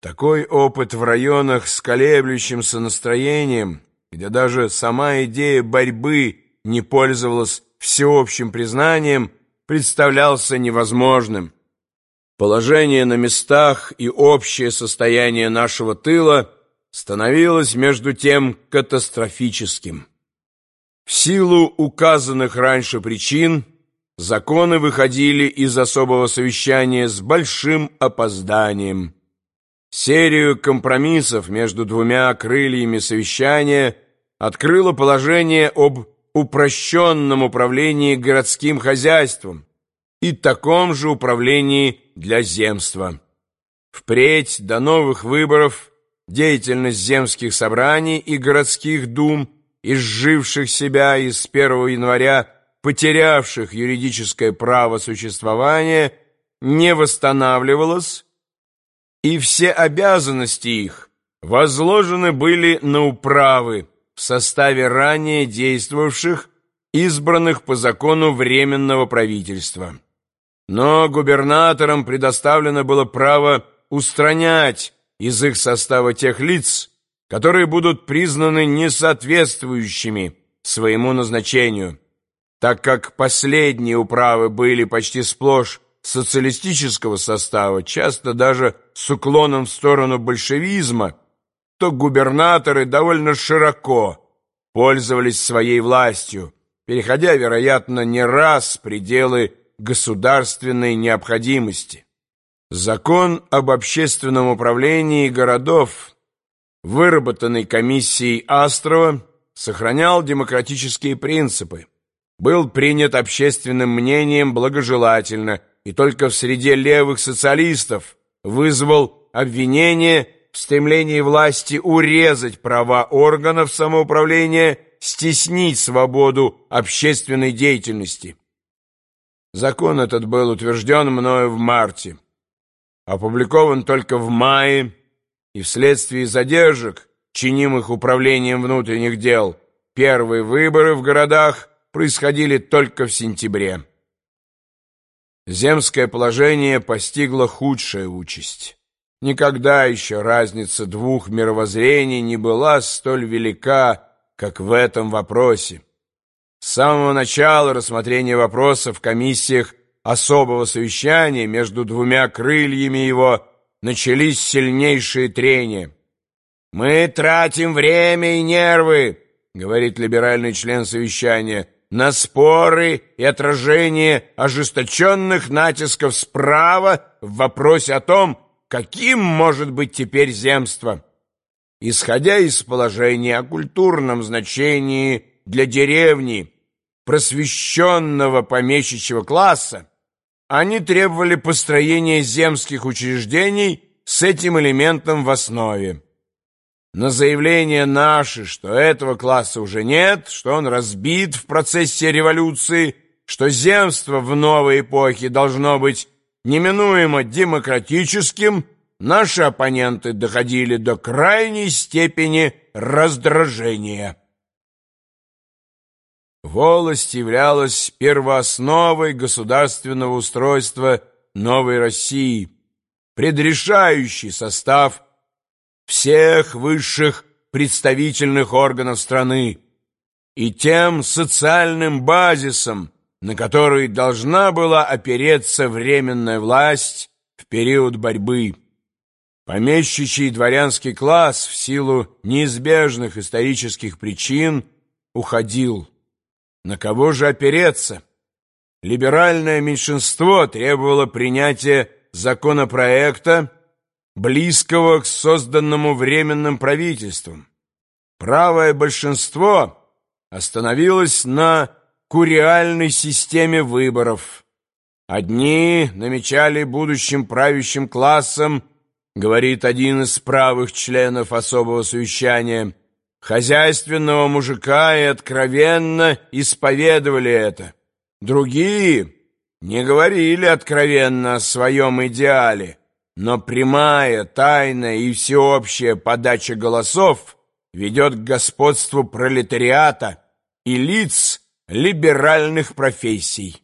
Такой опыт в районах с колеблющимся настроением, где даже сама идея борьбы не пользовалась всеобщим признанием, представлялся невозможным. Положение на местах и общее состояние нашего тыла становилось между тем катастрофическим. В силу указанных раньше причин законы выходили из особого совещания с большим опозданием. Серию компромиссов между двумя крыльями совещания открыло положение об упрощенном управлении городским хозяйством и таком же управлении для земства. Впредь до новых выборов деятельность земских собраний и городских дум, изживших себя и с 1 января потерявших юридическое право существования, не восстанавливалась, и все обязанности их возложены были на управы в составе ранее действовавших, избранных по закону Временного правительства. Но губернаторам предоставлено было право устранять из их состава тех лиц, которые будут признаны несоответствующими своему назначению, так как последние управы были почти сплошь социалистического состава, часто даже с уклоном в сторону большевизма, то губернаторы довольно широко пользовались своей властью, переходя, вероятно, не раз пределы государственной необходимости. Закон об общественном управлении городов, выработанный комиссией Астрова, сохранял демократические принципы, был принят общественным мнением благожелательно и только в среде левых социалистов вызвал обвинение в стремлении власти урезать права органов самоуправления, стеснить свободу общественной деятельности. Закон этот был утвержден мною в марте, опубликован только в мае, и вследствие задержек, чинимых управлением внутренних дел, первые выборы в городах происходили только в сентябре. Земское положение постигло худшая участь. Никогда еще разница двух мировоззрений не была столь велика, как в этом вопросе. С самого начала рассмотрения вопроса в комиссиях особого совещания между двумя крыльями его начались сильнейшие трения. «Мы тратим время и нервы», — говорит либеральный член совещания, «на споры и отражение ожесточенных натисков справа в вопросе о том, каким может быть теперь земство. Исходя из положения о культурном значении для деревни просвещенного помещичьего класса, они требовали построения земских учреждений с этим элементом в основе. На заявление наши, что этого класса уже нет, что он разбит в процессе революции, что земство в новой эпохе должно быть неминуемо демократическим, наши оппоненты доходили до крайней степени раздражения. Волость являлась первоосновой государственного устройства новой России, предрешающий состав всех высших представительных органов страны и тем социальным базисом, на который должна была опереться временная власть в период борьбы. Помещичий дворянский класс в силу неизбежных исторических причин уходил. На кого же опереться? Либеральное меньшинство требовало принятия законопроекта, близкого к созданному временным правительством. Правое большинство остановилось на куриальной системе выборов. Одни намечали будущим правящим классом, говорит один из правых членов особого совещания, хозяйственного мужика и откровенно исповедовали это. Другие не говорили откровенно о своем идеале, но прямая, тайная и всеобщая подача голосов ведет к господству пролетариата и лиц, либеральных профессий.